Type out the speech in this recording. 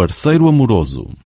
parceiro amoroso.